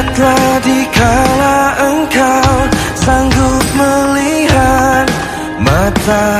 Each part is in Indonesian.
Ingatlah dikala engkau sanggup melihat matahari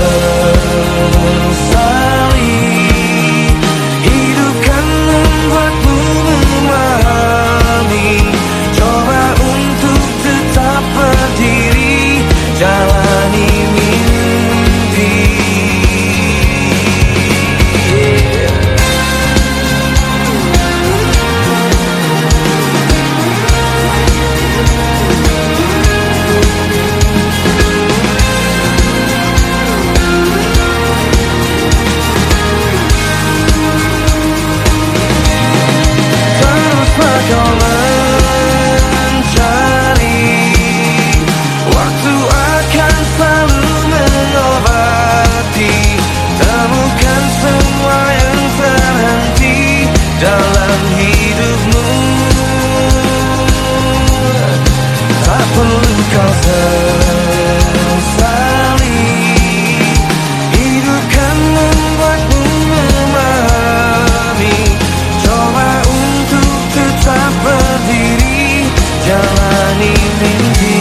kau selalu mengobati. Temukan semua yang terhenti dalam hidupmu. Tak perlu kau sesali Hidup kan membuatmu memahami. Coba untuk tetap berdiri Jalani mimpi